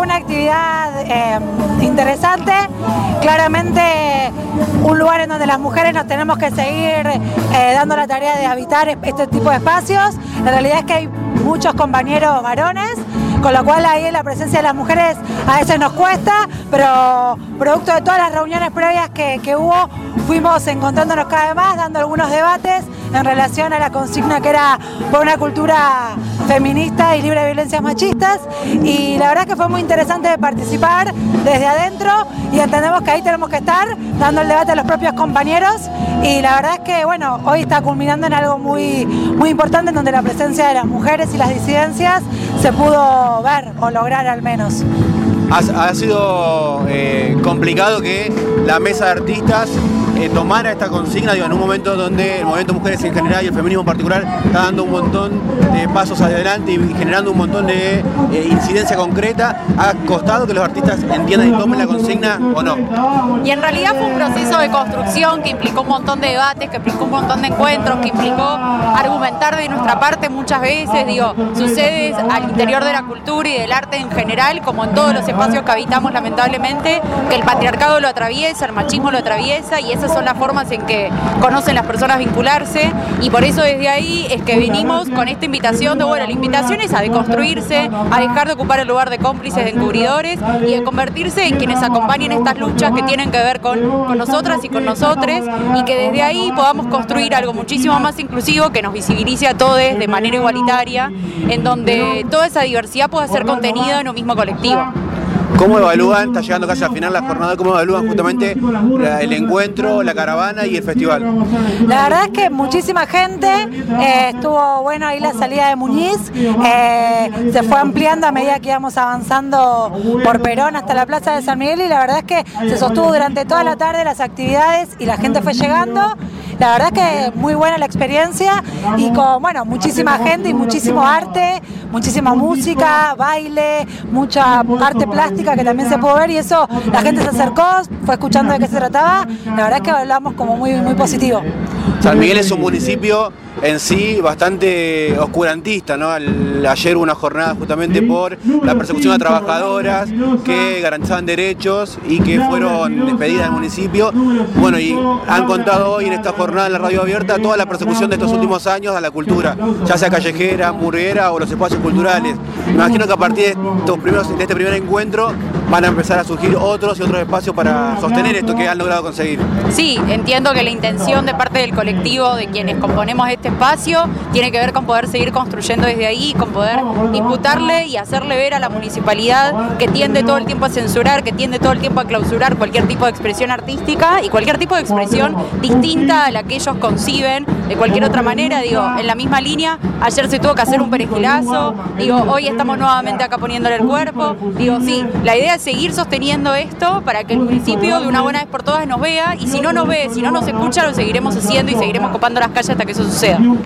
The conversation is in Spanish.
una actividad eh, interesante, claramente un lugar en donde las mujeres nos tenemos que seguir eh, dando la tarea de habitar este tipo de espacios. La realidad es que hay muchos compañeros varones, con lo cual ahí la presencia de las mujeres a veces nos cuesta, pero producto de todas las reuniones previas que hubo, fuimos encontrándonos cada vez más, dando algunos debates en relación a la consigna que era por una cultura feminista y libre de violencias machistas y la verdad que fue muy interesante participar desde adentro y entendemos que ahí tenemos que estar dando el debate a los propios compañeros y la verdad es que bueno, hoy está culminando en algo muy, muy importante en donde la presencia de las mujeres y las disidencias se pudo ver o lograr al menos. Ha, sido eh, complicado que la mesa de artistas eh, tomara esta consigna digo, en un momento donde el movimiento mujeres en general y el feminismo en particular está dando un montón de pasos adelante y generando un montón de eh, incidencia concreta, ha costado que los artistas entiendan y tomen la consigna o no. Y en realidad fue un proceso de construcción que implicó un montón de debates, que implicó un montón de encuentros, que implicó de nuestra parte muchas veces, digo, sucede al interior de la cultura y del arte en general, como en todos los espacios que habitamos lamentablemente, que el patriarcado lo atraviesa, el machismo lo atraviesa y eso son las formas en que conocen las personas vincularse y por eso desde ahí es que venimos con esta invitación de, bueno, la invitación es a deconstruirse, a dejar de ocupar el lugar de cómplices, de encubridores y de convertirse en quienes acompañen estas luchas que tienen que ver con, con nosotras y con nosotres y que desde ahí podamos construir algo muchísimo más inclusivo que nos visibilice a todos de manera igualitaria, en donde toda esa diversidad pueda ser contenida en un mismo colectivo. ¿Cómo evalúan, está llegando casi al final la jornada, cómo evalúan justamente el encuentro, la caravana y el festival? La verdad es que muchísima gente, eh, estuvo bueno ahí la salida de Muñiz, eh, se fue ampliando a medida que íbamos avanzando por Perón hasta la Plaza de San Miguel y la verdad es que se sostuvo durante toda la tarde las actividades y la gente fue llegando. La verdad es que muy buena la experiencia y con bueno, muchísima gente y muchísimo arte, muchísima música, baile, mucha arte plástica que también se pudo ver y eso la gente se acercó, fue escuchando de qué se trataba, la verdad es que hablamos como muy, muy positivo. San Miguel es un municipio en sí bastante oscurantista, ¿no? ayer hubo una jornada justamente por la persecución a trabajadoras que garantizaban derechos y que fueron despedidas del municipio. Bueno, y han contado hoy en esta jornada en la radio abierta toda la persecución de estos últimos años a la cultura, ya sea callejera, murguera o los espacios culturales. Me imagino que a partir de, estos primeros, de este primer encuentro van a empezar a surgir otros y otros espacios para sostener esto que han logrado conseguir. Sí, entiendo que la intención de parte del colectivo, de quienes componemos este espacio, tiene que ver con poder seguir construyendo desde ahí, con poder imputarle y hacerle ver a la municipalidad que tiende todo el tiempo a censurar, que tiende todo el tiempo a clausurar cualquier tipo de expresión artística y cualquier tipo de expresión distinta a la que ellos conciben de cualquier otra manera. Digo, en la misma línea, ayer se tuvo que hacer un perejilazo, digo, hoy estamos nuevamente acá poniéndole el cuerpo. Digo, sí, la idea es seguir sosteniendo esto para que el municipio de una buena vez por todas nos vea y si no nos ve, si no nos escucha, lo seguiremos haciendo y seguiremos copando las calles hasta que eso suceda. there.